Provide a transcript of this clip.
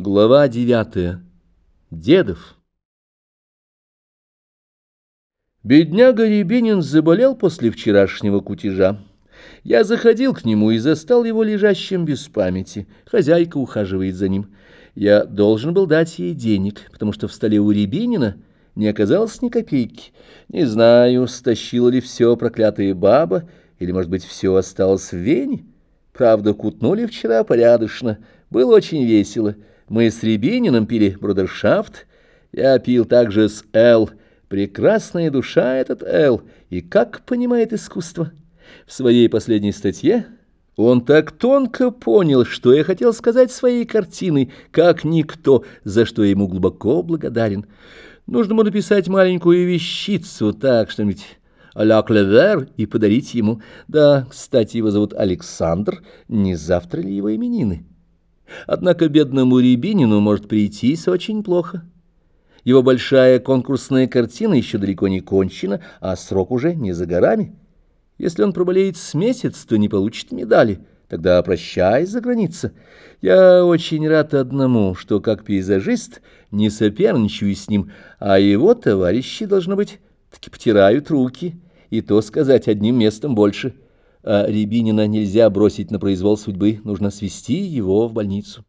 Глава девятая. Дедов. Бедняга Рябинин заболел после вчерашнего кутежа. Я заходил к нему и застал его лежащим без памяти. Хозяйка ухаживает за ним. Я должен был дать ей денег, потому что в столе у Рябинина не оказалось ни копейки. Не знаю, стащила ли все проклятая баба, или, может быть, все осталось в Вене. Правда, кутнули вчера порядочно. Было очень весело. Мы с Рябининым пили брудершафт. Я пил также с Эл. Прекрасная душа этот Эл. И как понимает искусство. В своей последней статье он так тонко понял, что я хотел сказать своей картиной, как никто, за что я ему глубоко благодарен. Нужно ему написать маленькую вещицу, так что-нибудь а-ля Клевер и подарить ему. Да, кстати, его зовут Александр. Не завтра ли его именины? Однако бедному Рябинину может прийтись очень плохо. Его большая конкурсная картина еще далеко не кончена, а срок уже не за горами. Если он проболеет с месяц, то не получит медали. Тогда прощай за граница. Я очень рад одному, что как пейзажист не соперничаю с ним, а его товарищи, должно быть, таки потирают руки, и то сказать одним местом больше — а Рябинина нельзя бросить на произвол судьбы, нужно свести его в больницу.